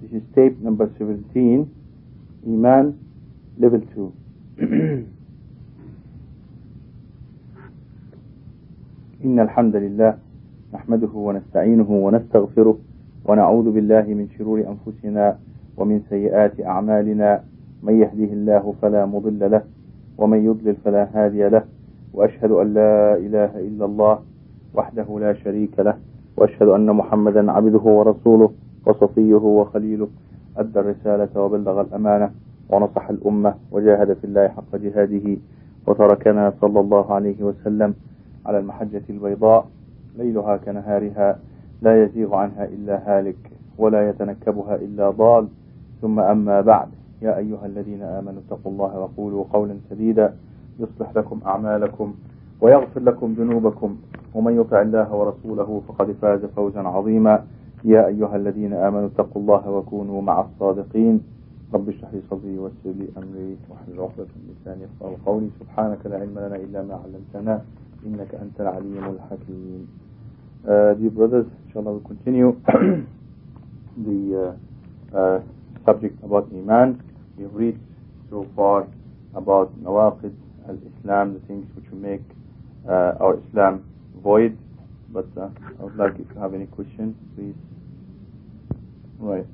This is tape number 17, Iman, level 2. إن الحمد لله نحمده ونستعينه ونستغفره ونعوذ بالله من شرور أنفسنا ومن سيئات أعمالنا من يهده الله فلا مضل له ومن يضلل فلا هادي له وأشهد أن لا إله إلا الله وحده لا شريك له وأشهد أن محمدا عبده ورسوله وصفيه وخليله أدى الرسالة وبلغ الأمانة ونصح الأمة وجاهد في الله حق جهاده وتركنا صلى الله عليه وسلم على المحجة البيضاء ليلها كنهارها لا يزيغ عنها إلا هالك ولا يتنكبها إلا ضال. ثم أما بعد يا أيها الذين آمنوا اتقوا الله وقولوا قولا سديدا يصلح لكم أعمالكم ويغفر لكم ذنوبكم ومن يطع الله ورسوله فقد فاز فوزا عظيما. يا أيها الذين آمنوا اتقوا الله وكونوا مع الصادقين رب اشرح لي صدري ويسر لي أمري واحلل عقدة من لساني يفقهوا قولي سبحانك لا علم لنا إلا ما علمتنا إنك أنت العليم الحكيم uh, Dear brothers, inshallah we'll continue the uh, uh, subject about Iman. We've read so far about Nawaqid al-Islam, the things which will make uh, our Islam void. But uh, I would like if you have any questions, please. Right.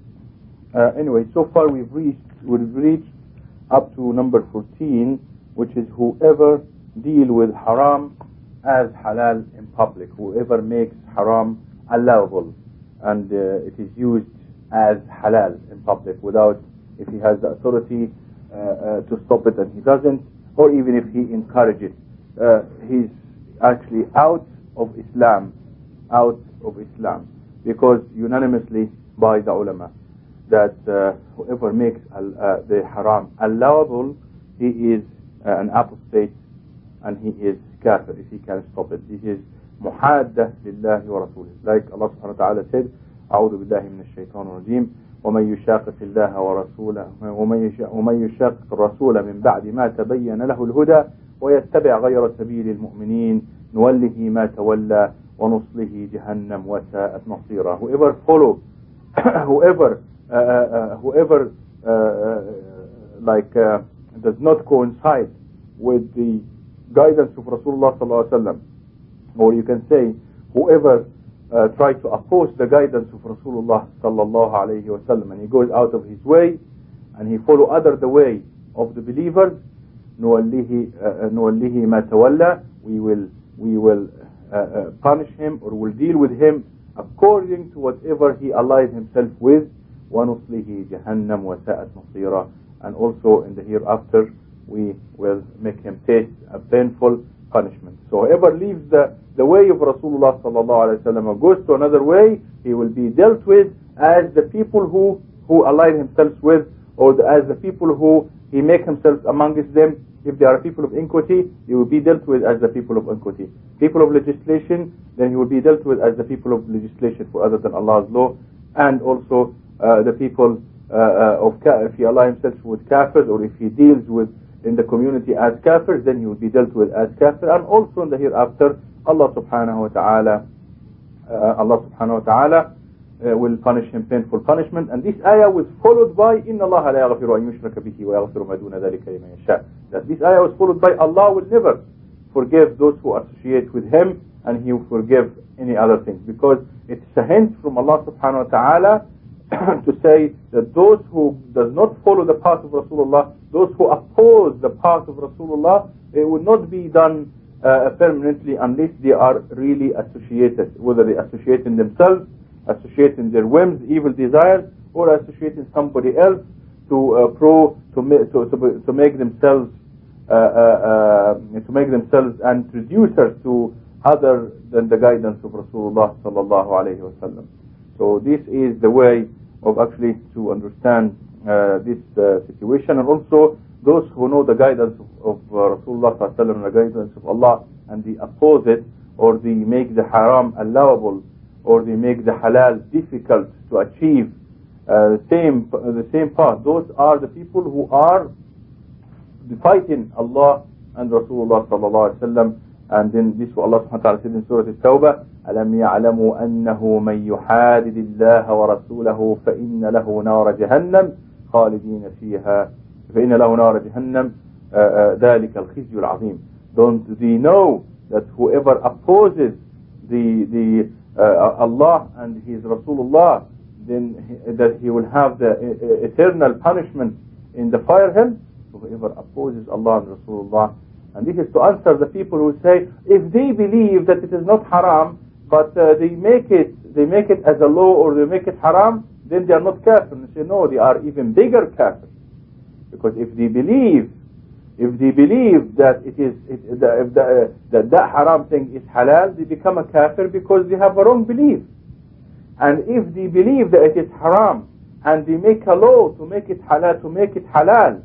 Uh, anyway, so far we've reached we've reached up to number 14, which is whoever deal with haram as halal in public, whoever makes haram allowable, and uh, it is used as halal in public without if he has the authority uh, uh, to stop it and he doesn't, or even if he encourages, uh, he's actually out of Islam, out of Islam, because unanimously by the ulama that uh, whoever makes uh, the haram allowable, he is uh, an apostate and he is kafir if he can stop it. This is lillahi wa rasulih. Like Allah subhanahu wa ta'ala said, أعوذ بالله من الشيطان الرجيم ومن يشاقق الله ورسوله ومن يشاقق الرسول من بعد ما تبين له الهدى ويتبع غير سبيل المؤمنين نوله ما تولى ونصله جهنم وساءت مصيرا whoever follow whoever uh, uh, whoever uh, like does not coincide with the guidance of Rasulullah sallallahu alaihi wasallam or you can say whoever uh, try to oppose the guidance of Rasulullah sallallahu alayhi wasallam and he goes out of his way and he follow other the way of the believers نوليه نوليه ما تولى we will we will uh, uh, punish him or will deal with him according to whatever he allied himself with ونصله جهنم وساءت مصيرا and also in the hereafter we will make him taste a painful punishment so whoever leaves the the way of Rasulullah sallallahu alaihi wasallam or goes to another way, he will be dealt with as the people who who allied themselves with, or the, as the people who he make himself amongst them. If they are people of iniquity, he will be dealt with as the people of iniquity. People of legislation, then he will be dealt with as the people of legislation for other than Allah's law, and also uh, the people uh, of if he allies himself with kafirs, or if he deals with in the community as kafirs, then he will be dealt with as kafir, and also in the hereafter Allah subhanahu wa ta'ala uh, Allah subhanahu wa ta'ala uh, will punish him painful punishment and this ayah was followed by إن الله لا يغفر أن يشرك به ويغفر ما دون ذلك لمن يشاء that this ayah was followed by Allah will never forgive those who associate with him and he will forgive any other things because it's a hint from Allah subhanahu wa ta'ala to say that those who does not follow the path of Rasulullah those who oppose the path of Rasulullah it will not be done uh, permanently unless they are really associated, whether they associate in themselves, associate in their whims, evil desires, or associating somebody else to uh, pro to, to, to, to make themselves uh, to make themselves and introducers to other than the guidance of Rasulullah sallallahu alaihi wasallam. So this is the way of actually to understand this situation, and also those who know the guidance of, of uh, Rasulullah and the guidance of Allah and they oppose it or they make the haram allowable or they make the halal difficult to achieve uh, the same the same path those are the people who are fighting Allah and Rasulullah sallallahu alaihi wasallam and then this what Allah subhanahu wa ta'ala said in Surah Al-Tawbah ألم يعلموا أنه من يحادد الله ورسوله فإن له نار جهنم خالدين فيها فإن له نار جهنم ذلك الخزي العظيم don't they know that whoever opposes the the uh, Allah and His Rasulullah then he, that he will have the uh, eternal punishment in the fire hell. Whoever opposes Allah and Rasulullah and this is to answer the people who say if they believe that it is not haram but uh, they make it they make it as a law or they make it haram then they are not kafir. And say no they are even bigger kafir. Because if they believe if they believe that it is it, the, if the, uh, that that haram thing is halal they become a kafir because they have a wrong belief. And if they believe that it is haram and they make a law to make it halal to make it halal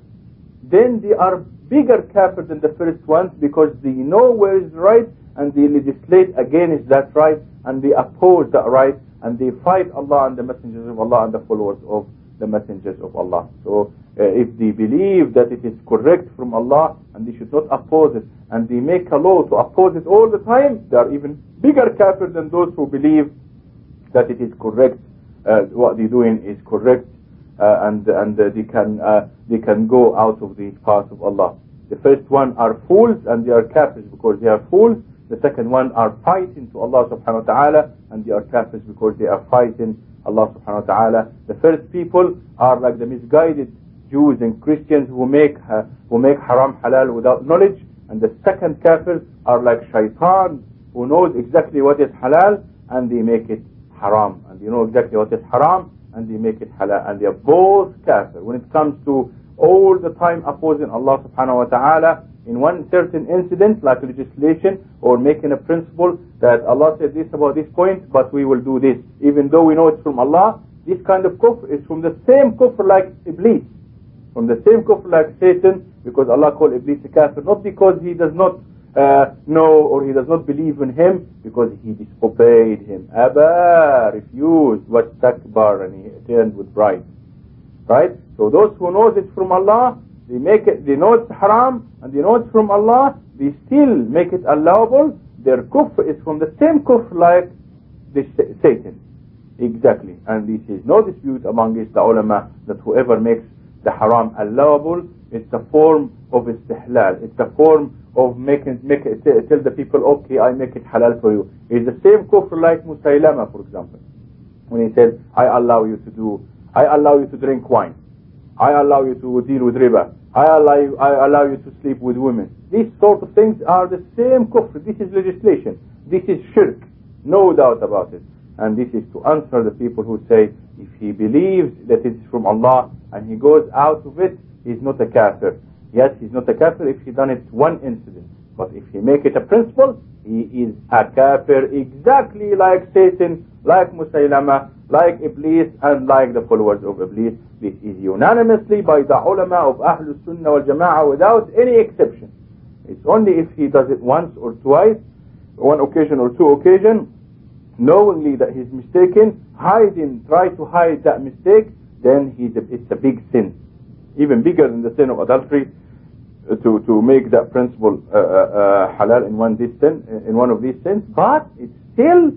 then they are bigger kafir than the first ones because they know where is right and they legislate against that right and they oppose that right and they fight Allah and the messengers of Allah and the followers of the messengers of Allah. So uh, if they believe that it is correct from Allah and they should not oppose it and they make a law to oppose it all the time, they are even bigger kafir than those who believe that it is correct, uh, what they're doing is correct uh, and and they can they can go out of the path of Allah. The first one are fools and they are kafirs because they are fools. The second one are fighting to Allah subhanahu wa ta'ala and they are kafirs because they are fighting Allah subhanahu wa ta'ala. The first people are like the misguided Jews and Christians who make uh, who make haram halal without knowledge. And the second kafirs are like shaitan who knows exactly what is halal and they make it haram. And they know exactly what is haram and they make it halal. And they are both kafir. When it comes to all the time opposing Allah subhanahu wa ta'ala in one certain incident like legislation or making a principle that Allah said this about this point but we will do this. Even though we know it's from Allah this kind of kufr is from the same kufr like Iblis. From the same kufr like Satan because Allah called Iblis a kafir not because he does not uh, know or he does not believe in him because he disobeyed him. Abba refused what takbar and he turned with pride. Right? So those who knows it from Allah they make it they know it's haram and they know it's from Allah they still make it allowable. Their kufr is from the same kufr like the Satan. Exactly. And this is no dispute amongst the ulama that whoever makes the haram allowable it's a form of istihlal. It's a form of making make it, tell the people okay I make it halal for you. It's the same kufr like Musaylama for example. When he said I allow you to do I allow you to drink wine. I allow you to deal with riba I allow you, I allow you to sleep with women. These sort of things are the same kufr. This is legislation. This is shirk. No doubt about it. And this is to answer the people who say if he believes that it's from Allah and he goes out of it he's not a kafir. Yes he's not a kafir if he done it one incident. But if he make it a principle he is a kafir exactly like Satan like Musaylama like Iblis and like the followers of Iblis this is unanimously by the ulama of Ahlul Sunnah wal Jama'ah without any exception. It's only if he does it once or twice one occasion or two occasion knowingly that he's mistaken hiding try to hide that mistake then he's a, it's a big sin. Even bigger than the sin of adultery uh, to to make that principle uh, uh, uh halal in one sin in one of these sins. But it's still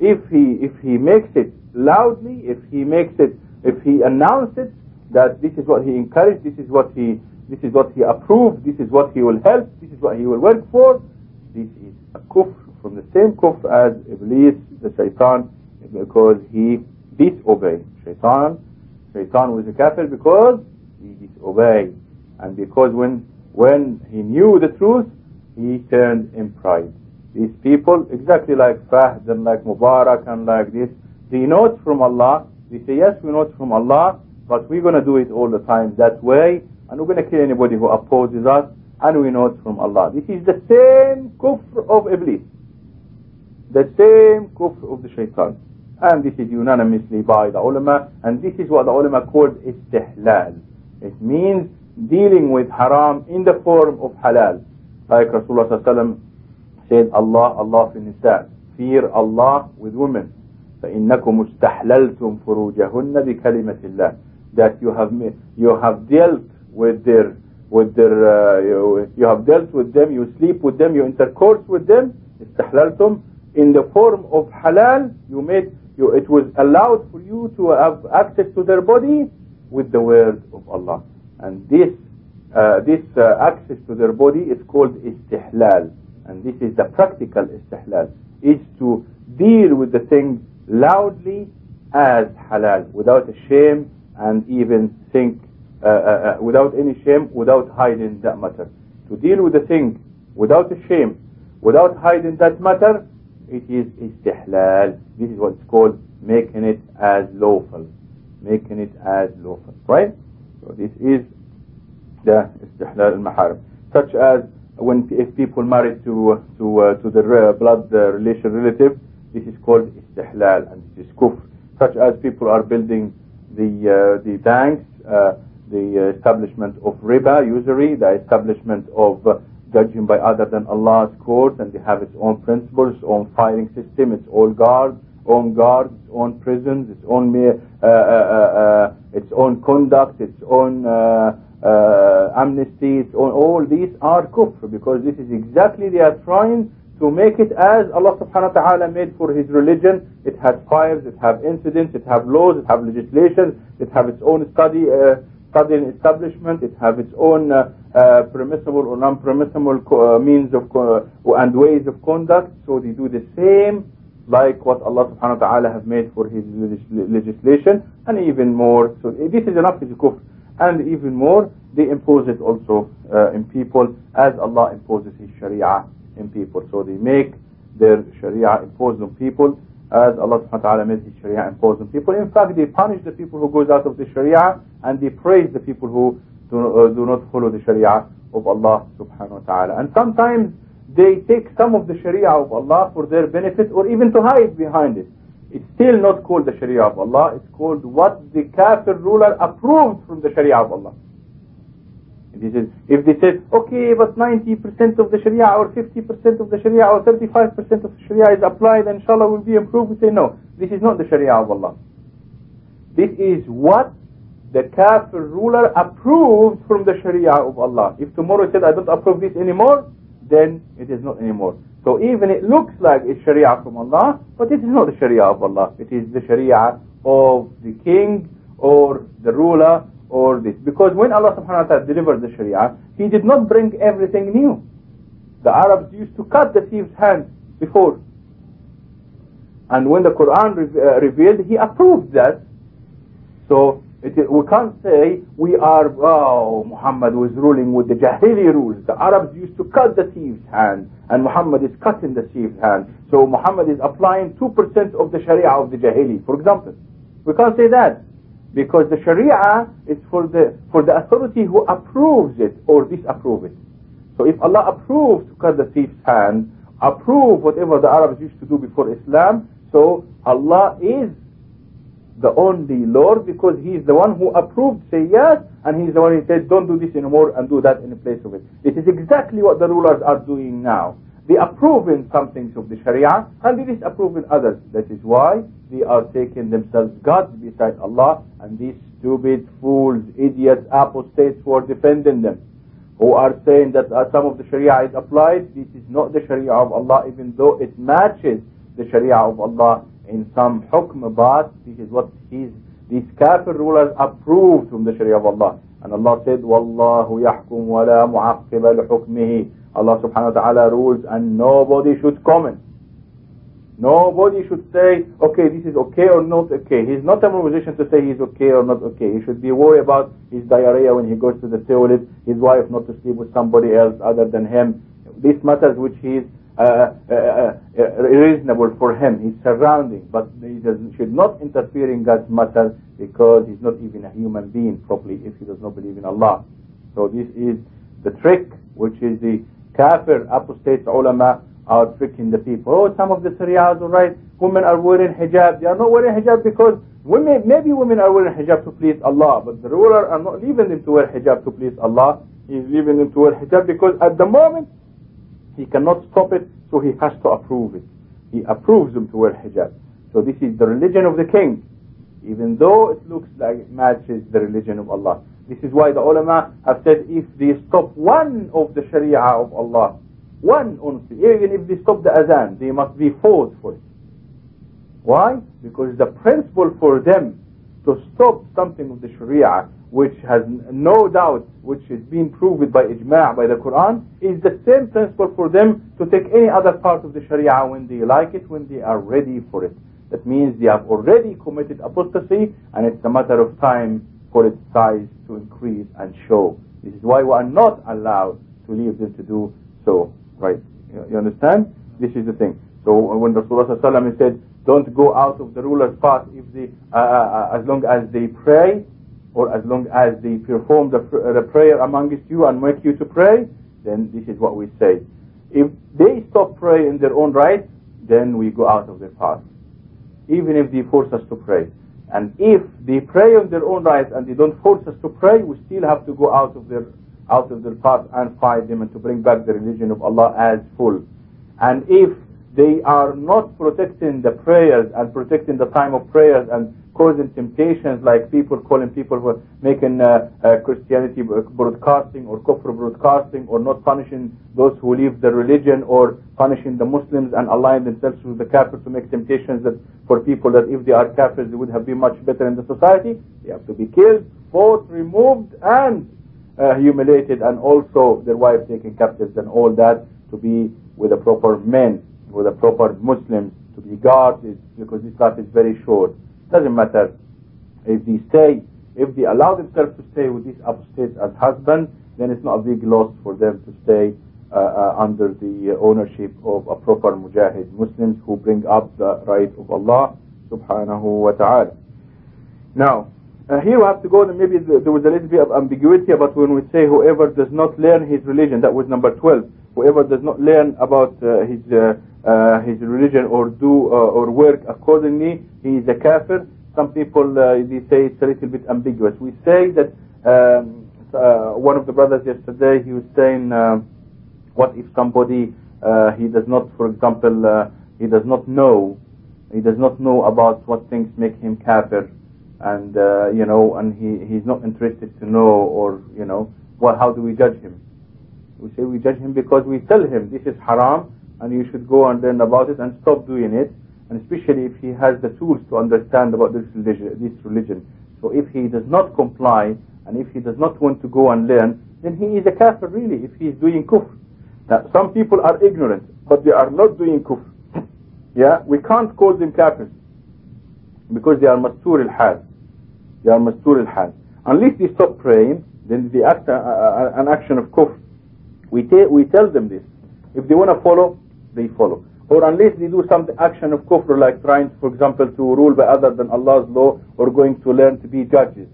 if he if he makes it loudly if he makes it if he announces that this is what he encouraged this is what he this is what he approved this is what he will help this is what he will work for this is a kufr from the same kufr as Iblis the shaitan because he disobeyed shaitan. Shaitan was a kafir because he disobeyed. And because when when he knew the truth he turned in pride. These people exactly like Fahd and like Mubarak and like this they know it's from Allah they say yes we know it's from Allah but we're going to do it all the time that way and we're going to kill anybody who opposes us and we know it's from Allah. This is the same kufr of Iblis. The same kufr of the shaitan. And this is unanimously by the ulama and this is what the ulama called istihlal. It means dealing with haram in the form of halal. Like Rasulullah said Allah Allah fi fear Allah with women فإنكم استحللتم فروجهن بكلمة الله that you have you have dealt with their with their uh, you, you have dealt with them you sleep with them you intercourse with them استحللتم in the form of halal you made you, it was allowed for you to have access to their body with the word of Allah and this uh, this uh, access to their body is called istihlal and this is the practical istihlal is to deal with the thing loudly as halal without a shame and even think uh, uh, uh, without any shame without hiding that matter. To deal with the thing without a shame without hiding that matter it is istihlal. This is what's called making it as lawful. Making it as lawful. Right? So this is the istihlal al-maharim such as when if people marry to to uh, to the blood uh, relation relative this is called istihlal and this is kufr. Such as people are building the uh, the banks uh, the establishment of riba usury the establishment of uh, judging by other than Allah's court and they have its own principles its own firing system its own guards own guards its own prisons its own uh, its own conduct its own uh, amnesty, on all these are kufr because this is exactly they are trying to make it as Allah subhanahu wa ta'ala made for his religion. It has fires, it has incidents, it has laws, it has legislation, it has its own study, uh, studying establishment, it has its own uh, uh, permissible or non-permissible uh, means of and ways of conduct. So they do the same like what Allah subhanahu wa ta'ala has made for his legislation and even more. So this is enough to kufr and even more they impose it also uh, in people as Allah imposes his sharia in people so they make their sharia imposed on people as Allah subhanahu wa ta'ala made his sharia imposed on people in fact they punish the people who goes out of the sharia and they praise the people who do, uh, do not follow the sharia of Allah subhanahu wa ta'ala and sometimes they take some of the sharia of Allah for their benefit or even to hide behind it it's still not called the Sharia of Allah. It's called what the kafir ruler approved from the Sharia of Allah. If they, if they said, okay, but 90% of the Sharia or 50% of the Sharia or 35% of the Sharia is applied and inshallah will be improved, we say, no, this is not the Sharia of Allah. This is what the kafir ruler approved from the Sharia of Allah. If tomorrow he said, I don't approve this anymore, then it is not anymore. So even it looks like it's Sharia from Allah, but it is not the Sharia of Allah. It is the Sharia of the king or the ruler or this. Because when Allah subhanahu wa ta'ala delivered the Sharia, He did not bring everything new. The Arabs used to cut the thief's hand before. And when the Quran re uh, revealed, He approved that. So it, we can't say we are, oh, Muhammad was ruling with the Jahili rules. The Arabs used to cut the thief's hand, and Muhammad is cutting the thief's hand. So Muhammad is applying 2% of the Sharia of the Jahili, for example. We can't say that. Because the Sharia is for the, for the authority who approves it or disapproves it. So if Allah approves to cut the thief's hand, approve whatever the Arabs used to do before Islam, so Allah is the only Lord because He is the one who approved say yes and He is the one who said don't do this anymore and do that in place of it. It is exactly what the rulers are doing now. They approve in some things of the Sharia and they disapprove in others. That is why they are taking themselves gods beside Allah and these stupid fools, idiots, apostates who are defending them who are saying that uh, some of the Sharia is applied. This is not the Sharia of Allah even though it matches the Sharia of Allah in some hukm, but this is what his, these kafir rulers approved from the Sharia of Allah. And Allah said, وَاللَّهُ يَحْكُمْ وَلَا مُعَقِّبَ لِحُكْمِهِ Allah subhanahu wa ta'ala rules and nobody should comment. Nobody should say, okay, this is okay or not okay. He's not in a musician to say he's okay or not okay. He should be worried about his diarrhea when he goes to the toilet, his wife not to sleep with somebody else other than him. These matters which he's uh, uh, uh, reasonable for him, his surrounding, but he does, should not interfere in God's matter because he's not even a human being properly if he does not believe in Allah. So this is the trick which is the kafir apostate ulama are tricking the people. Oh, some of the Shariahs, all right, women are wearing hijab. They are not wearing hijab because women, maybe women are wearing hijab to please Allah, but the ruler are not leaving them to wear hijab to please Allah. He's leaving them to wear hijab because at the moment he cannot stop it, so he has to approve it. He approves them to wear hijab. So this is the religion of the king, even though it looks like it matches the religion of Allah. This is why the ulama have said if they stop one of the sharia of Allah, one only, even if they stop the azan, they must be fought for it. Why? Because the principle for them to stop something of the sharia which has no doubt, which is being proved by ijma' by the Quran, is the same principle for them to take any other part of the sharia when they like it, when they are ready for it. That means they have already committed apostasy and it's a matter of time for its size to increase and show. This is why we are not allowed to leave them to do so. Right? You understand? This is the thing. So when Rasulullah said, don't go out of the ruler's path if they, uh, uh, uh, as long as they pray or as long as they perform the, the prayer amongst you and make you to pray, then this is what we say. If they stop praying in their own right, then we go out of their path even if they force us to pray. And if they pray on their own right and they don't force us to pray, we still have to go out of their out of their path and fight them and to bring back the religion of Allah as full. And if they are not protecting the prayers and protecting the time of prayers and causing temptations like people calling people for making uh, uh, Christianity broadcasting or kufr broadcasting or not punishing those who leave the religion or punishing the Muslims and aligning themselves with the kafirs to make temptations that for people that if they are kafirs they would have been much better in the society. They have to be killed, fought, removed and uh, humiliated and also their wives taken captives and all that to be with the proper men, with the proper Muslims, to be guarded because this life is very short. Doesn't matter if they stay, if they allow themselves to stay with these apostates as husbands, then it's not a big loss for them to stay uh, uh, under the ownership of a proper mujahid Muslims who bring up the right of Allah subhanahu wa ta'ala. Now, uh, here we have to go, and maybe there was a little bit of ambiguity about when we say whoever does not learn his religion, that was number 12. Whoever does not learn about uh, his uh, uh, his religion or do uh, or work accordingly, he is a kafir. Some people uh, they say it's a little bit ambiguous. We say that um, one of the brothers yesterday he was saying, what if somebody he does not, for example, he does not know, he does not know about what things make him kafir, and uh, you know, and he he's not interested to know, or you know, well, how do we judge him? We say we judge him because we tell him this is haram and you should go and learn about it and stop doing it and especially if he has the tools to understand about this religion, this religion. So if he does not comply and if he does not want to go and learn then he is a kafir really if he is doing kufr. Now some people are ignorant but they are not doing kufr. Yeah, we can't call them kafirs because they are mastur al-hal. They are mastur al-hal. Unless they stop praying then they act uh, uh, an action of kufr. We, we tell them this. If they want to follow, they follow. Or unless they do some action of kufr like trying, for example, to rule by other than Allah's law or going to learn to be judges.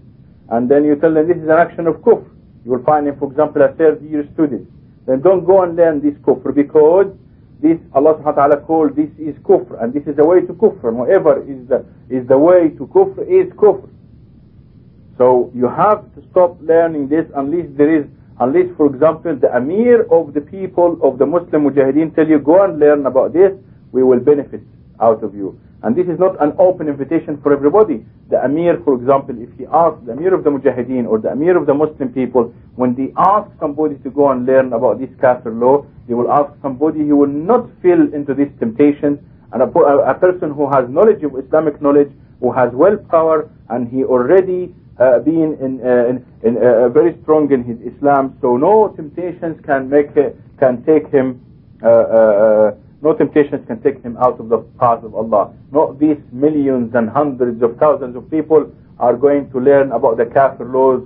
And then you tell them this is an action of kufr. You will find him, for example, a third year student. Then don't go and learn this kufr because this Allah subhanahu wa ta'ala called this is kufr and this is the way to kufr. And whatever is the, is the way to kufr is kufr. So you have to stop learning this unless there is unless, for example, the Amir of the people of the Muslim Mujahideen tell you, go and learn about this, we will benefit out of you. And this is not an open invitation for everybody. The Amir, for example, if he asks the Amir of the Mujahideen or the Amir of the Muslim people, when they ask somebody to go and learn about this kafir law, they will ask somebody who will not fall into this temptation. and a, a person who has knowledge of Islamic knowledge, who has willpower, and he already uh, being in, uh, in, in uh, very strong in his Islam, so no temptations can make can take him. no temptations can take him out of the path of Allah. Not these millions and hundreds of thousands of people are going to learn about the kafir laws,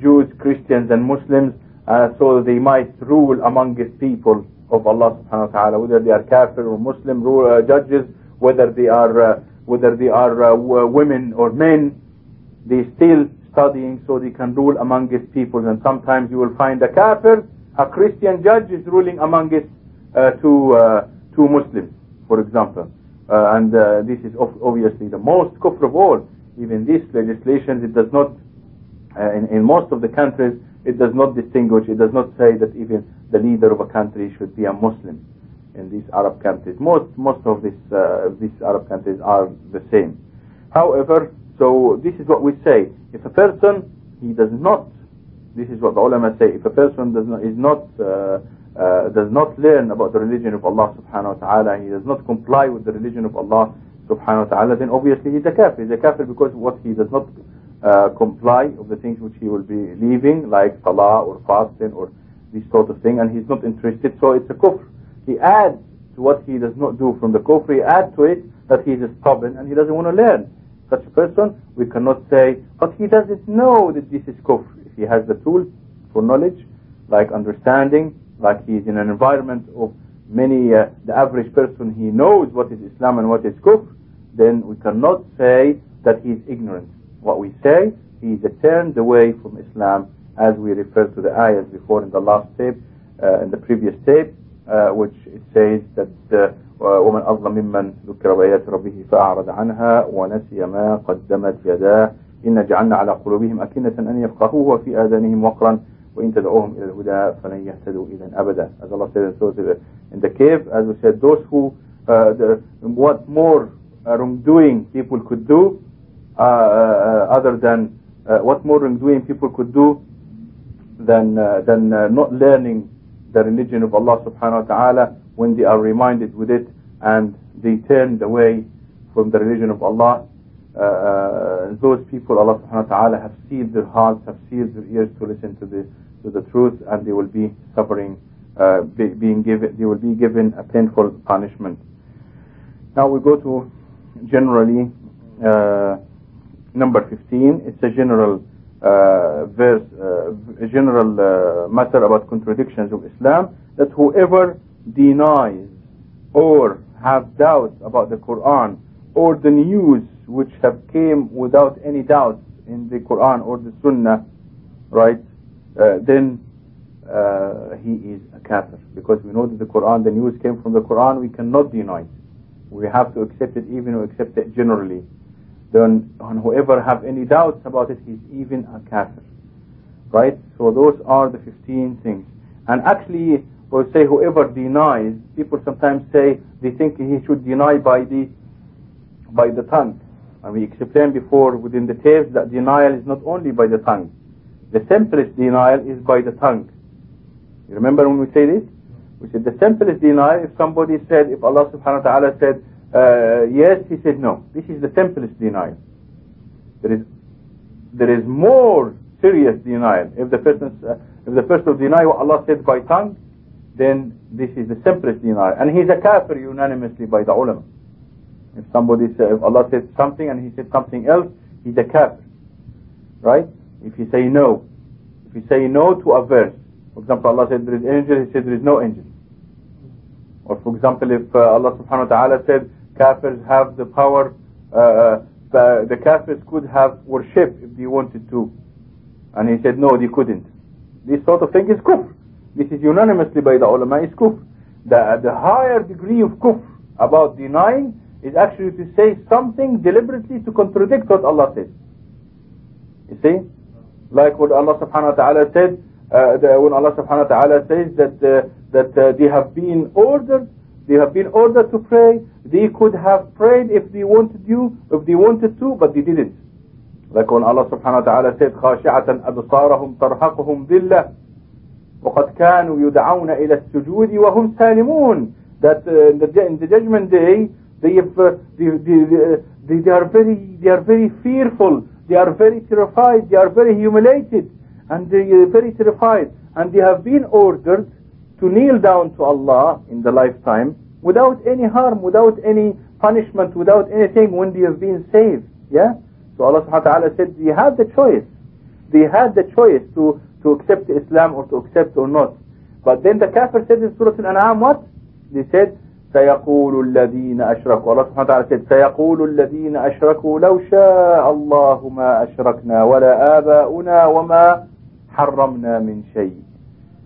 Jews, Christians, and Muslims, so they might rule among his people of Allah subhanahu wa ta'ala, whether they are kafir or Muslim rule, uh, judges, whether they are uh, whether they are uh, women or men, they still studying so they can rule among his people. And sometimes you will find a kafir a Christian judge is ruling among his uh, two uh, two Muslims for example. Uh, and uh, this is obviously the most kufr of all. Even this legislation it does not uh, in, in most of the countries it does not distinguish it does not say that even the leader of a country should be a Muslim in these Arab countries. Most most of these uh, these Arab countries are the same. However so this is what we say. If a person he does not, this is what the ulama say, if a person does not, is not, uh, uh, does not learn about the religion of Allah subhanahu wa ta'ala, he does not comply with the religion of Allah subhanahu wa ta'ala, then obviously he's a kafir. He's a kafir because what he does not uh, comply of the things which he will be leaving, like salah or fasting or this sort of thing, and he's not interested, so it's a kufr. He adds to what he does not do from the kufr, he adds to it that he is stubborn and he doesn't want to learn. Such a person, we cannot say, but he doesn't know that this is kufr. If he has the tools for knowledge, like understanding, like he is in an environment of many, uh, the average person, he knows what is Islam and what is kufr, then we cannot say that he is ignorant. What we say, he is turned away from Islam as we referred to the ayahs before in the last tape, uh, in the previous tape, which it says that uh, ومن أظلم ممن ذكر بآيات ربه فأعرض عنها ونسي ما قدمت يداه إن جعلنا على قلوبهم أكنة أن يفقهوه وفي آذانهم وقرا وإن تدعوهم إلى الهدى فلن يهتدوا إذا أبدا as Allah said in the cave as we said those who uh, the, what more wrongdoing people could do uh, uh, other than uh, what more wrongdoing people could do than than not learning the religion of Allah subhanahu wa ta'ala when they are reminded with it and they turned away from the religion of Allah. Uh, uh, those people Allah subhanahu wa ta'ala have sealed their hearts have sealed their ears to listen to the to the truth and they will be suffering uh, be, being given they will be given a painful punishment. Now we go to generally number 15 it's a general uh, verse, uh, a general uh, matter about contradictions of Islam, that whoever denies or have doubts about the Quran or the news which have came without any doubt in the Quran or the Sunnah, right, uh, then uh, he is a kafir. Because we know that the Quran, the news came from the Quran, we cannot deny it. We have to accept it even accept it generally then on whoever have any doubts about it, he's even a kafir. Right? So those are the 15 things. And actually, we'll say whoever denies, people sometimes say they think he should deny by the by the tongue. And we explained before within the tapes that denial is not only by the tongue. The simplest denial is by the tongue. You remember when we say this? We said the simplest denial if somebody said, if Allah subhanahu wa ta'ala said, uh, yes, he said no. This is the simplest denial. There is there is more serious denial. If the person uh, if the person deny what Allah said by tongue, then this is the simplest denial. And he's a kafir unanimously by the ulama. If somebody said, if Allah said something and he said something else, he's a kafir. Right? If you say no, if you say no to a verse, for example, Allah said there is angel, he said there is no angel. Or for example, if uh, Allah subhanahu wa ta'ala said Kafirs have the power, uh, uh, the, the Kafirs could have worship if they wanted to. And he said, no, they couldn't. This sort of thing is kufr. This is unanimously by the ulama is kufr. The, the higher degree of kufr about denying is actually to say something deliberately to contradict what Allah says. You see? Like what Allah subhanahu wa ta'ala said, uh, the, when Allah subhanahu wa ta'ala says that, uh, that uh, they have been ordered they have been ordered to pray. They could have prayed if they wanted you, if they wanted to, but they didn't. Like when Allah subhanahu wa ta'ala said, خاشعة أبصارهم ترهقهم ذلة وقد كانوا يدعون إلى السجود وهم سالمون that uh, in, the, in the judgment day they, have, uh, they, they, they, they, are very they are very fearful they are very terrified they are very humiliated and they are very terrified and they have been ordered to kneel down to Allah in the lifetime without any harm, without any punishment, without anything when they have been saved. Yeah? So Allah subhanahu wa ta'ala said they had the choice. They had the choice to, to accept Islam or to accept or not. But then the kafir said in Surah Al-An'am what? They said, سيقول الذين أشركوا subhanahu wa ta'ala said سيقول الذين أشركوا لو شاء الله ما أشركنا ولا آباؤنا وما حرمنا من شيء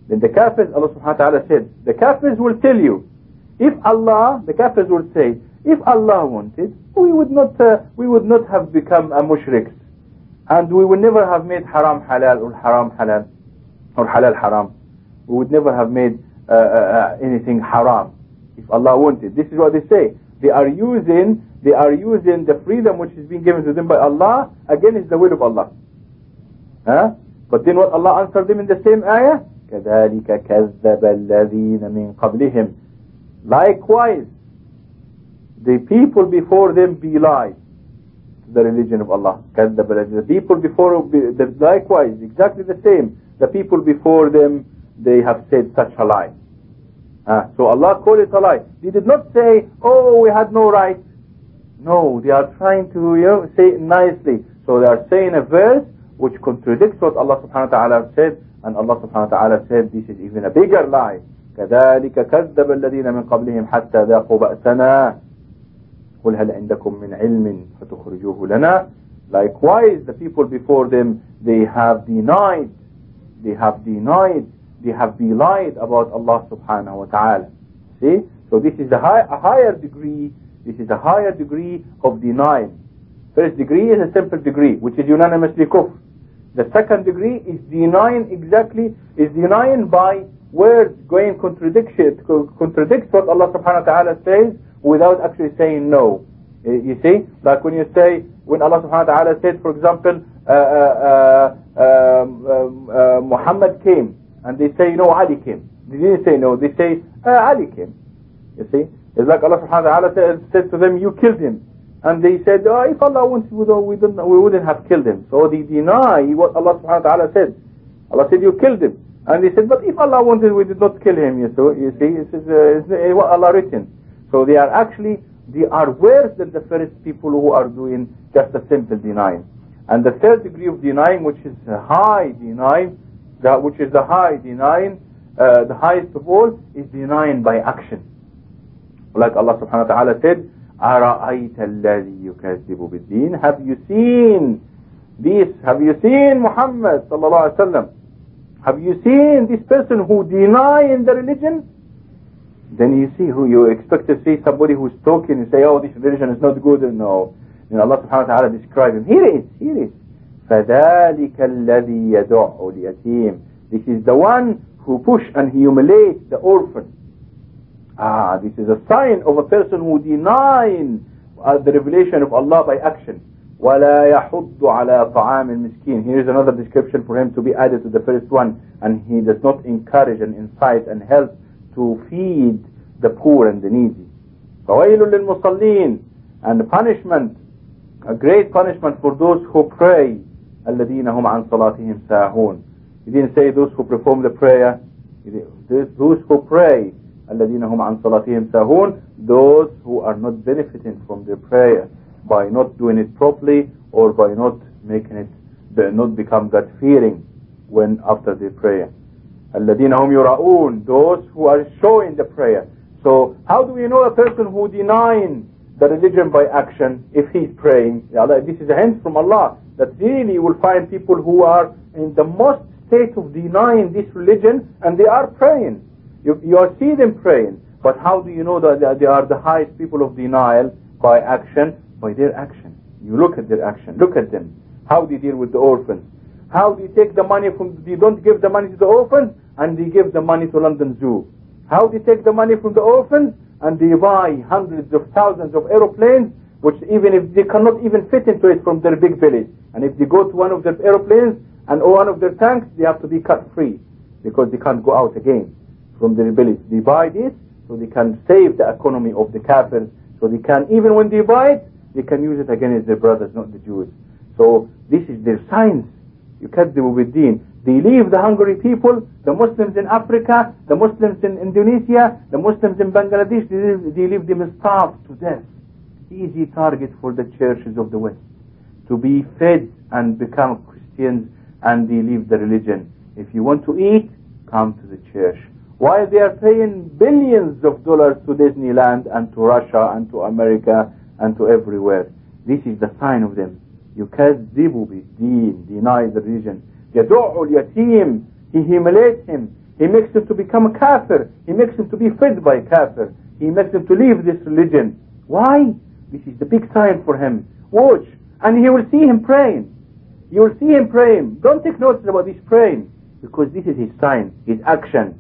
then the kafirs, Allah subhanahu wa ta'ala said, the kafirs will tell you, if Allah, the kafirs will say, if Allah wanted, we would not, uh, we would not have become a mushriks. And we would never have made haram halal or haram halal, or halal haram. We would never have made uh, uh, uh, anything haram, if Allah wanted. This is what they say. They are using, they are using the freedom which is being given to them by Allah against the will of Allah. Huh? But then what Allah answered them in the same ayah? كَذَلِكَ كَذَّبَ الَّذِينَ مِنْ قَبْلِهِمْ Likewise, the people before them belied the religion of Allah. The people before, them, likewise, exactly the same. The people before them, they have said such a lie. Uh, so Allah called it a lie. They did not say, oh, we had no right. No, they are trying to you know, say it nicely. So they are saying a verse which contradicts what Allah subhanahu wa ta'ala said. And Allah subhanahu wa ta'ala said, this is even a bigger lie. كذلك كذب الذين من قبلهم حتى ذاقوا بأسنا قل هل عندكم من علم فتخرجوه لنا Likewise, the people before them, they have denied, they have denied, they have belied about Allah subhanahu wa ta'ala. See? So this is a, high, a higher degree, this is a higher degree of denial. First degree is a simple degree, which is unanimously kufr. The second degree is denying exactly, is denying by words going contradiction, contradicts what Allah subhanahu wa ta'ala says without actually saying no. You see, like when you say, when Allah subhanahu wa ta'ala said, for example, uh, uh, uh, um, uh, Muhammad came, and they say, no, Ali came. They didn't say no, they say, Ali came. You see, it's like Allah subhanahu wa ta'ala said, said to them, you killed him. And they said, oh, if Allah wants, we, we, we wouldn't have killed him. So they deny what Allah subhanahu wa ta'ala said. Allah said, you killed him. And they said, but if Allah wanted, we did not kill him. You, so, you see, it's, it's, it's what Allah written. So they are actually, they are worse than the first people who are doing just a simple denying. And the third degree of denying, which is high denying, that which is the high denying, uh, the highest of all, is denying by action. Like Allah subhanahu wa ta'ala said, أَرَأَيْتَ الَّذِي يُكَذِّبُ بِالدِّينِ Have you seen this? Have you seen Muhammad sallallahu alaihi wasallam? Have you seen this person who denies the religion? then you see who you expect to see somebody who's talking and say, oh, this religion is not good. No. And Allah subhanahu wa ta'ala describes him. Here it is, here it is. فَذَلِكَ الَّذِي يَدُعُ الْيَتِيمِ This is the one who push and humiliates the orphan. Ah, this is a sign of a person who denies uh, the revelation of Allah by action. وَلَا يَحُضُّ عَلَى طَعَامِ الْمِسْكِينِ Here is another description for him to be added to the first one. And he does not encourage and incite and help to feed the poor and the needy. فَوَيْلٌ لِلْمُصَلِّينَ And punishment, a great punishment for those who pray, الَّذِينَ هُمْ عَنْ صَلَاتِهِمْ سَاهُونَ He didn't say those who perform the prayer, those who pray, الَّذِينَ هُمْ عَنْ صَلَاتِهِمْ سَاهُونَ Those who are not benefiting from their prayer by not doing it properly or by not making it, not become God-fearing when after their prayer. الذين هم يراؤون those who are showing the prayer so how do we know a person who denying the religion by action if he's praying this is a hint from Allah that really you will find people who are in the most state of denying this religion and they are praying you, you see them praying but how do you know that they are the highest people of denial by action By their action you look at their action look at them how they deal with the orphans how they take the money from they don't give the money to the orphans and they give the money to London Zoo. How they take the money from the orphans and they buy hundreds of thousands of aeroplanes which even if they cannot even fit into it from their big bellies. And if they go to one of their aeroplanes and one of their tanks, they have to be cut free because they can't go out again from their bellies. They buy this so they can save the economy of the kafirs. So they can, even when they buy it, they can use it against their brothers, not the Jews. So this is their science. You do with deen. They leave the hungry people, the Muslims in Africa, the Muslims in Indonesia, the Muslims in Bangladesh, they leave, they leave them starved to death. Easy target for the churches of the West to be fed and become Christians and they leave the religion. If you want to eat, come to the church. While they are paying billions of dollars to Disneyland and to Russia and to America and to everywhere. This is the sign of them. You can't deen, deny the religion. يدعو اليتيم he humiliates him he makes him to become a kafir he makes him to be fed by kafir he makes him to leave this religion why this is the big sign for him watch and he will see him praying you will see him praying don't take notice about this praying because this is his sign his action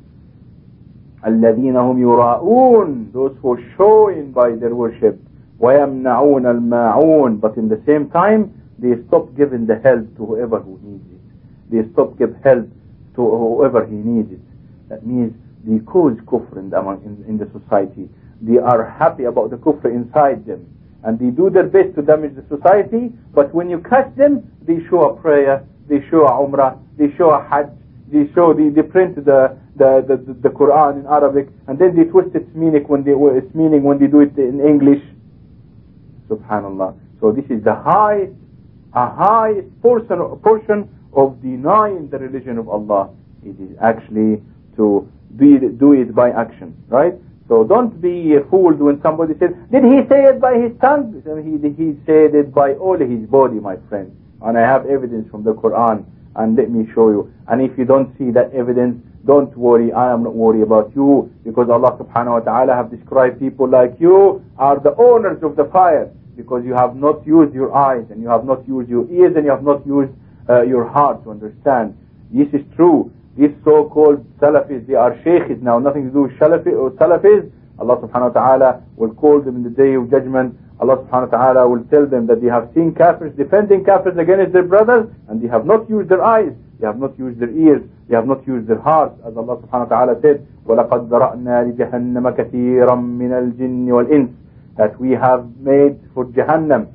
الذين هم يراؤون those who are showing by their worship ويمنعون الماعون but in the same time they stop giving the help to whoever who needs it they stop give help to whoever he needs it. That means they cause kufr in the, in, in the society. They are happy about the kufr inside them. And they do their best to damage the society, but when you catch them, they show a prayer, they show a umrah, they show a hajj, they show, they, they print the, the, the, the Quran in Arabic, and then they twist its meaning when they, its meaning when they do it in English. Subhanallah. So this is the high a high portion, portion of denying the religion of Allah. It is actually to do it, do it by action, right? So don't be fooled when somebody says, did he say it by his tongue? He, he said it by all his body, my friend. And I have evidence from the Quran, and let me show you. And if you don't see that evidence, don't worry, I am not worried about you, because Allah subhanahu wa ta'ala have described people like you are the owners of the fire, because you have not used your eyes, and you have not used your ears, and you have not used uh, your heart to understand. This is true. These so-called Salafis, they are sheikhs now, nothing to do with Salafi or Salafis. Allah subhanahu wa ta'ala will call them in the day of judgment. Allah subhanahu wa ta'ala will tell them that they have seen kafirs defending kafirs against their brothers and they have not used their eyes, they have not used their ears, they have not used their hearts. As Allah subhanahu wa ta'ala said, وَلَقَدْ ذَرَأْنَا لِجَهَنَّمَ كَثِيرًا مِنَ الْجِنِّ وَالْإِنسِ That we have made for Jahannam.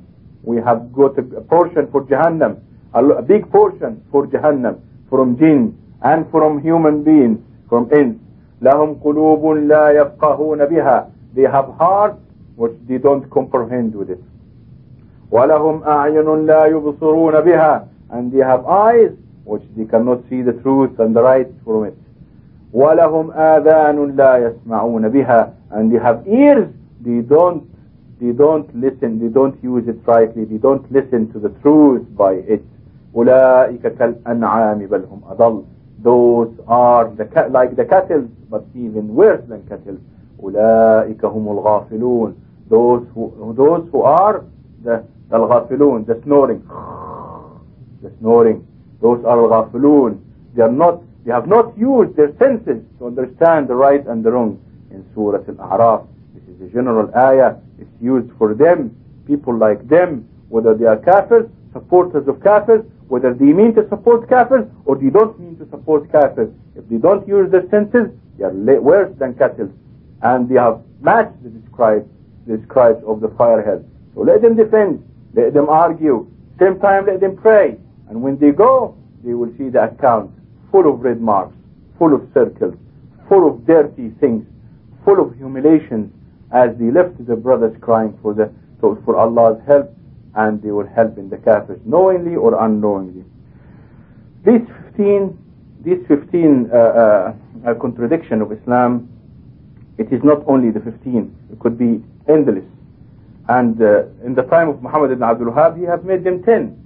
We have got a portion for Jahannam a big portion for Jahannam from jinn and from human beings from ins لهم قلوب لا يفقهون بها they have hearts which they don't comprehend with it ولهم أعين لا يبصرون بها and they have eyes which they cannot see the truth and the right from it ولهم آذان لا يسمعون بها and they have ears they don't they don't listen they don't use it rightly they don't listen to the truth by it أولئك كالأنعام بل هم أضل those are the like the cattle but even worse than cattle أولئك هم الغافلون those who those who are the الغافلون the snoring the snoring those are الغافلون they are not they have not used their senses to understand the right and the wrong in Surah Al-A'raf is a general ayah it's used for them people like them whether they are kafirs supporters of kafirs whether they mean to support kafirs or they don't mean to support kafirs. If they don't use their senses, they are worse than cattle. And they have matched the described, the described of the fire hell. So let them defend, let them argue, same time let them pray. And when they go, they will see the account full of red marks, full of circles, full of dirty things, full of humiliations as they left the brothers crying for the for Allah's help and they were helping the kafirs knowingly or unknowingly. These 15, these 15 uh, uh, contradiction of Islam, it is not only the 15, it could be endless. And uh, in the time of Muhammad ibn Abdul Wahab, he have made them 10.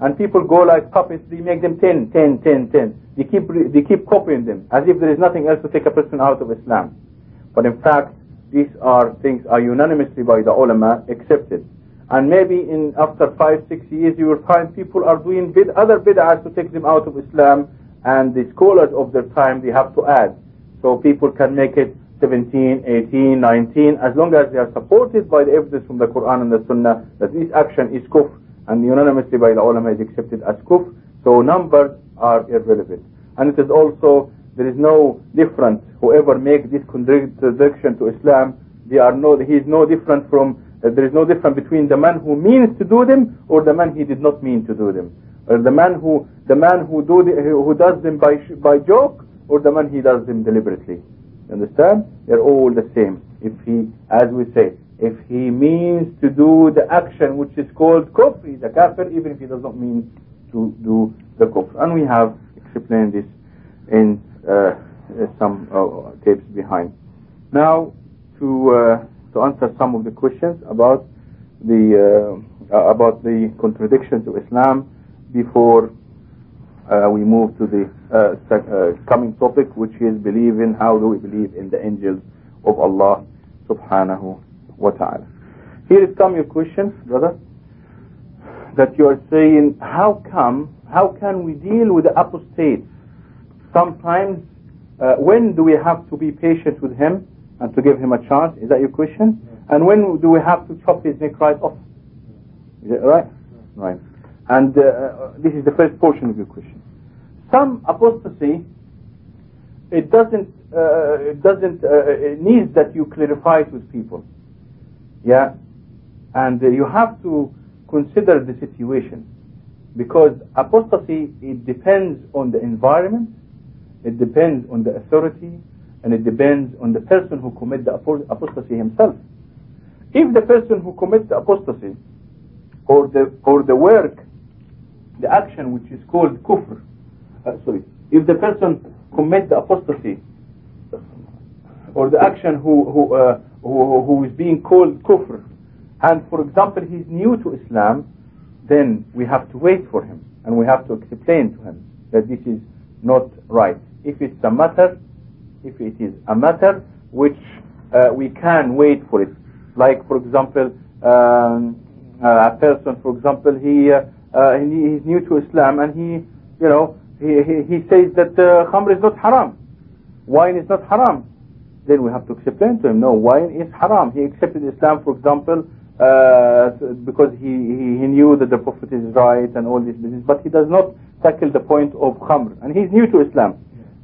And people go like puppets, they make them 10, 10, 10, 10. They keep, they keep copying them, as if there is nothing else to take a person out of Islam. But in fact, these are things are unanimously by the ulama accepted. And maybe in after five, six years, you will find people are doing bid, other bid'ahs to take them out of Islam. And the scholars of their time, they have to add. So people can make it 17, 18, 19, as long as they are supported by the evidence from the Quran and the Sunnah that this action is kufr. And unanimously by the ulama is accepted as kufr. So numbers are irrelevant. And it is also, there is no difference. Whoever makes this contradiction to Islam, they are no, he is no different from there is no difference between the man who means to do them or the man he did not mean to do them. Or the man who the man who do the, who does them by by joke or the man he does them deliberately. Understand? They're all the same. If he, as we say, if he means to do the action which is called kufr, he's a kafir, even if he does not mean to do the kufr. And we have explained this in uh, some uh, tapes behind. Now, to uh, to answer some of the questions about the uh, uh, about the contradiction to Islam before uh, we move to the uh, uh, coming topic which is believing how do we believe in the angels of Allah subhanahu wa ta'ala here is come your question brother that you are saying how come how can we deal with the apostate sometimes uh, when do we have to be patient with him and to give him a chance? Is that your question? And when do we have to chop his neck right off? Is that right? Right. And uh, uh, this is the first portion of your question. some apostasy, it doesn't, uh, it doesn't, uh, it needs that you clarify it with people. Yeah? And uh, you have to consider the situation. Because apostasy, it depends on the environment, it depends on the authority, and it depends on the person who commit the apostasy himself. If the person who commits the apostasy, or the, or the work, the action which is called kufr, uh, sorry, if the person commit the apostasy, or the action who, who, uh, who, who is being called kufr, and for example he's new to Islam, then we have to wait for him and we have to explain to him that this is not right. If it's a matter, if it is a matter which uh, we can wait for it, like for example, um, uh, a person, for example, he, uh, uh he he's new to Islam and he, you know, he, he, he says that uh, khamr is not haram, wine is not haram. Then we have to explain to him, no, wine is haram. He accepted Islam, for example, uh, because he, he, he knew that the Prophet is right and all these business, but he does not tackle the point of khamr. And he's new to Islam.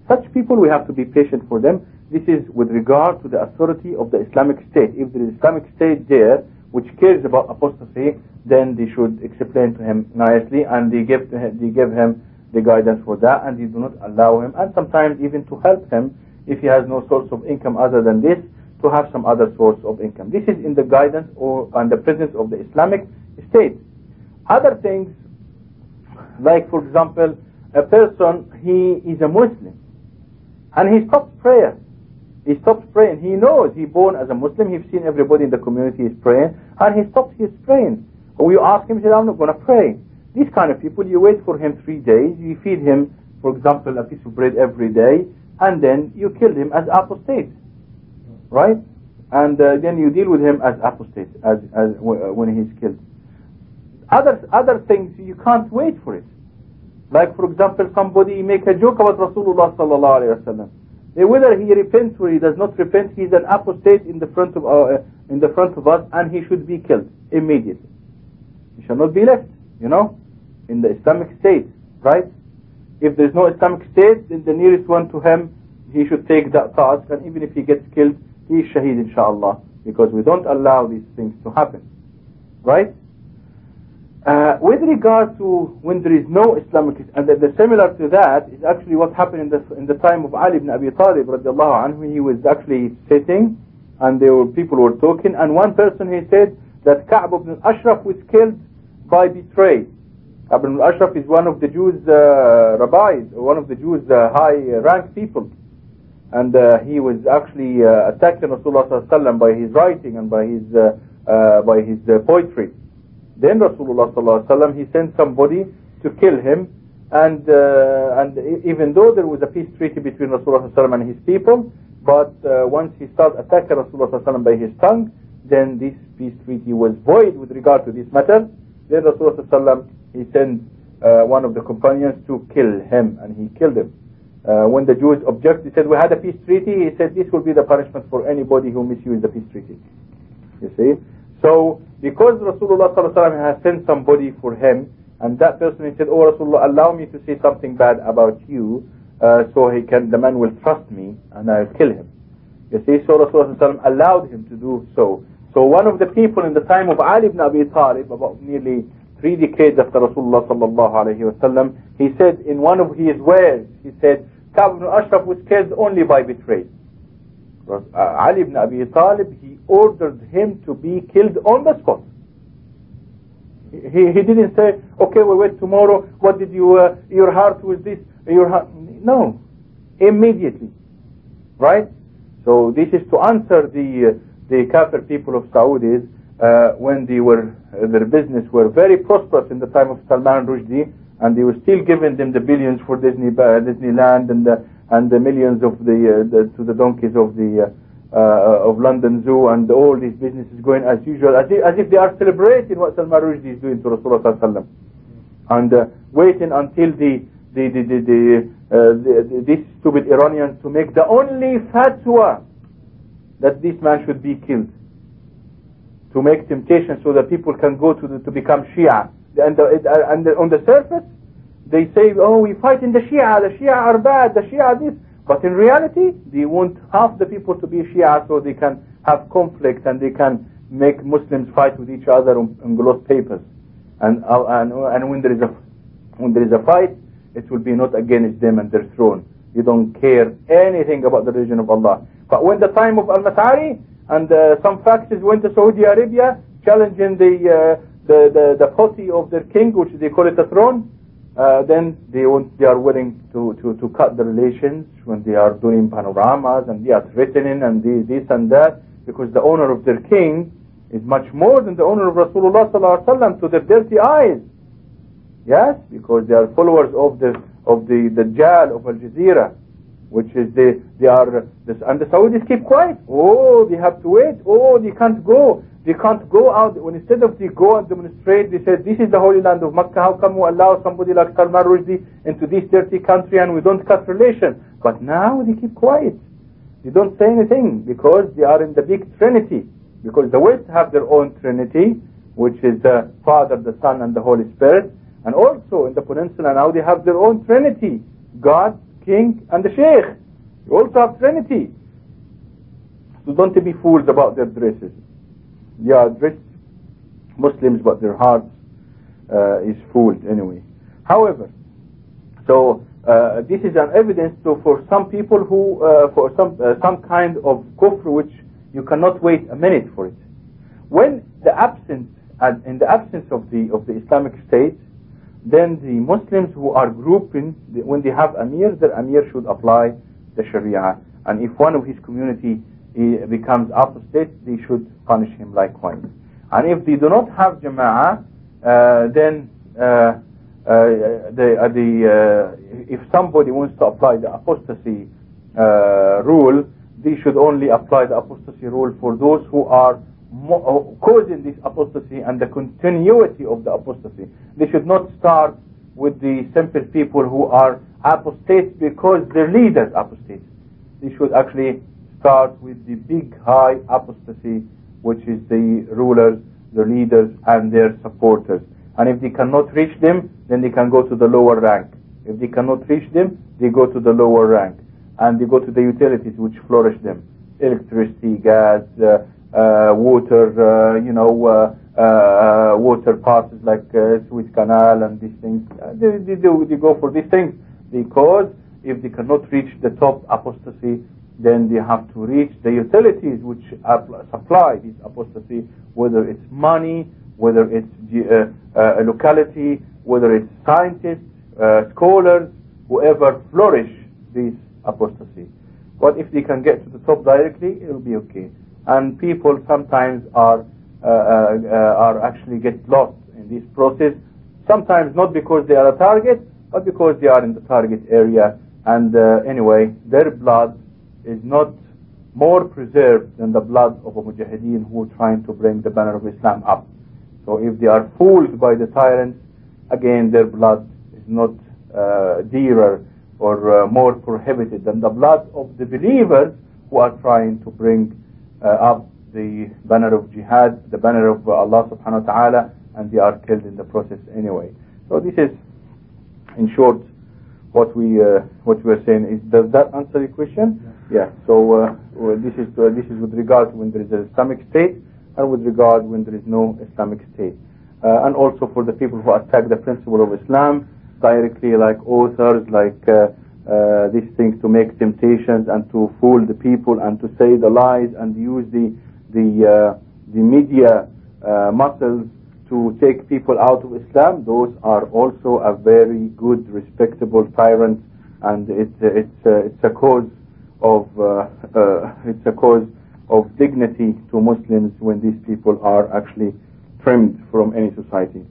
Such people, we have to be patient for them. This is with regard to the authority of the Islamic State. If there is Islamic State there, which cares about apostasy, then they should explain to him nicely and they give, they give him the guidance for that and they do not allow him and sometimes even to help him if he has no source of income other than this to have some other source of income. This is in the guidance or and the presence of the Islamic State. Other things, like for example, a person, he is a Muslim, and he stops prayer. He stops praying. He knows he born as a Muslim. He's seen everybody in the community is praying, and he stops his praying. You ask him, he says, I'm not going to pray. These kind of people, you wait for him three days, you feed him, for example, a piece of bread every day, and then you kill him as apostate right? And uh, then you deal with him as apostate, as, as uh, when he's killed. Other other things you can't wait for it. Like for example, somebody make a joke about Rasulullah sallallahu alaihi wasallam. Whether he repents or he does not repent, he is an apostate in the front of our, uh, in the front of us, and he should be killed immediately. He shall not be left, you know, in the Islamic State, right? If there's no Islamic State, then the nearest one to him, he should take that task, and even if he gets killed, he is shaheed inshallah because we don't allow these things to happen right uh, with regard to when there is no Islamic and the, the, similar to that is actually what happened in the in the time of Ali ibn Abi Talib radiallahu anhu he was actually sitting and there were people were talking and one person he said that Ka'b ibn Ashraf was killed by betrayal. Ka'b ibn Ashraf is one of the Jews uh, rabbis one of the Jews uh, high ranked people and uh, he was actually uh, attacking Rasulullah by his writing and by his uh, by his poetry. Then Rasulullah sallallahu he sent somebody to kill him, and uh, and even though there was a peace treaty between Rasulullah and his people, but once he started attacking Rasulullah by his tongue, then this peace treaty was void with regard to this matter. Then Rasulullah he sent one of the companions to kill him, and he killed him. Uh, when the Jews objected, he said, we had a peace treaty. He said, this will be the punishment for anybody who misuses the peace treaty. You see? So, because Rasulullah has sent somebody for him, and that person he said, oh Rasulullah, allow me to say something bad about you, uh, so he can, the man will trust me, and I'll kill him. You see, so Rasulullah allowed him to do so. So one of the people in the time of Ali ibn Abi Talib, about nearly three decades after Rasulullah sallallahu wasallam, he said in one of his words, he said, Ka'b ibn Ashraf was killed only by betrayal. Uh, Ali ibn Abi Talib, he ordered him to be killed on the spot. He, he didn't say, okay, we wait tomorrow, what did you, uh, your heart was this, your heart, no, immediately, right? So this is to answer the, uh, the kafir people of Saudis, uh, when they were, uh, their business were very prosperous in the time of Salman Rushdie, and they were still giving them the billions for Disney uh, Disneyland and the and the millions of the, uh, the to the donkeys of the uh, uh, of London Zoo and all these businesses going as usual as if, as if they are celebrating what Salman Rushdie is doing to Rasulullah and waiting until the the the, the, the, the, these stupid Iranians to make the only fatwa that this man should be killed. To make temptation so that people can go to the, to become Shia. And, and on the surface, they say, oh, we fight in the Shia, the Shia are bad, the Shia this. But in reality, they want half the people to be Shia so they can have conflict and they can make Muslims fight with each other on, on gloss papers. And, uh, and, and when there is a when there is a fight, it will be not against them and their throne. You don't care anything about the religion of Allah. But when the time of Al-Mas'ari and uh, some factions went to Saudi Arabia challenging the, uh, the, the, the body of their king, which they call it a throne, uh, then they, want, they are willing to, to, to cut the relations when they are doing panoramas and they are threatening and this and that because the honor of their king is much more than the honor of Rasulullah sallallahu to their dirty eyes. Yes, because they are followers of the of the Dajjal of Al Jazeera, which is the they are this, and the Saudis keep quiet. Oh, they have to wait. Oh, they can't go. They can't go out. When instead of they go and demonstrate, they said this is the holy land of Makkah. How come we allow somebody like Salman Rushdie into this dirty country and we don't cut relation? But now they keep quiet. They don't say anything because they are in the big Trinity. Because the West have their own Trinity, which is the Father, the Son, and the Holy Spirit. And also in the peninsula now they have their own Trinity. God, King, and the Sheikh. They also have Trinity. So don't be fooled about their dresses. They are dressed Muslims, but their heart uh, is fooled anyway. However, so uh, this is an evidence to, for some people who, uh, for some uh, some kind of kufr which you cannot wait a minute for it. When the absence, and in the absence of the of the Islamic State, then the Muslims who are grouping, when they have Amir, their Amir should apply the Sharia. And if one of his community becomes apostate, they should punish him likewise. And if they do not have Jama'ah, uh, then uh, uh, the, uh, the, uh, if somebody wants to apply the apostasy uh, rule, they should only apply the apostasy rule for those who are causing this apostasy and the continuity of the apostasy. They should not start with the simple people who are apostates because their leaders apostate. They should actually start with the big high apostasy which is the rulers, the leaders and their supporters. And if they cannot reach them, then they can go to the lower rank. If they cannot reach them, they go to the lower rank. And they go to the utilities which flourish them. Electricity, gas, uh, uh, water, uh, you know, uh, water passes like Suez Canal and these things. They, they, they go for these things because if they cannot reach the top apostasy, then they have to reach the utilities which supply this apostasy, whether it's money, whether it's uh, uh, a locality, whether it's scientists, uh, scholars, whoever flourish this apostasy. But if they can get to the top directly, it will be okay and people sometimes are uh, uh, are actually get lost in this process. Sometimes not because they are a target, but because they are in the target area. And uh, anyway, their blood is not more preserved than the blood of a mujahideen who are trying to bring the banner of Islam up. So if they are fooled by the tyrants, again their blood is not uh, dearer or uh, more prohibited than the blood of the believers who are trying to bring up the banner of jihad, the banner of Allah subhanahu wa ta'ala, and they are killed in the process anyway. So this is, in short, what we uh, what we are saying. Is, does that answer your question? Yeah. yeah. So uh, well, this is uh, this is with regard to when there is an Islamic State, and with regard when there is no Islamic State, uh, and also for the people who attack the principle of Islam directly, like authors, like uh, uh, these things to make temptations and to fool the people and to say the lies and use the the uh, the media uh, muscles to take people out of Islam. Those are also a very good, respectable tyrant, and it's it's it's a cause of uh, uh, it's a cause of dignity to Muslims when these people are actually trimmed from any society,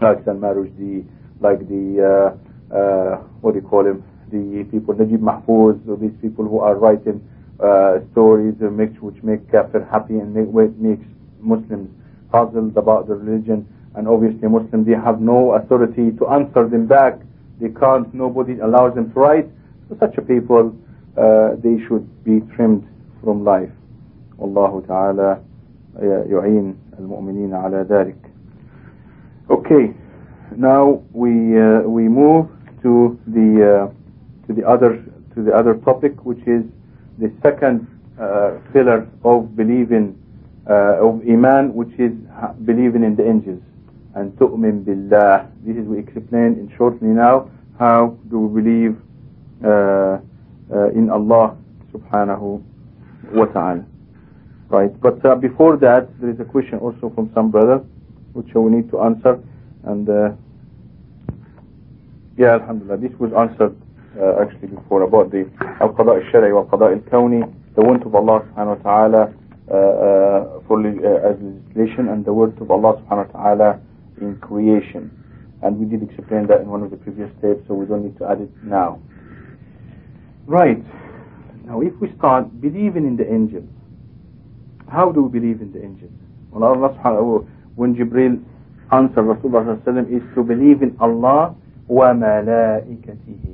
like Salman Rushdie, like the uh, what do you call him? the people, Najib Mahfouz, or these people who are writing uh, stories which, which make kafir happy and make, makes Muslims puzzled about the religion. And obviously Muslims, they have no authority to answer them back. They can't, nobody allows them to write. So such a people, uh, they should be trimmed from life. والله تعالى يعين المؤمنين على ذلك. Okay. now we uh, we move to the uh, to the other to the other topic, which is the second uh, pillar of believing uh, of iman, which is believing in the angels and tu'min billah. This is we explain in shortly now how do we believe uh, uh, in Allah subhanahu wa ta'ala. Right, but uh, before that, there is a question also from some brother, which we need to answer, and uh, yeah, alhamdulillah, this was answered uh, actually before about the al-shari wa al-qada al-kawni, the word of Allah subhanahu wa ta'ala uh, uh, for uh, as legislation and the word of Allah subhanahu wa ta'ala in creation. And we did explain that in one of the previous tapes, so we don't need to add it now. Right. Now, if we start believing in the angels, how do we believe in the angels? Well, Allah subhanahu when Jibril answered Rasulullah is to believe in Allah malaikatihi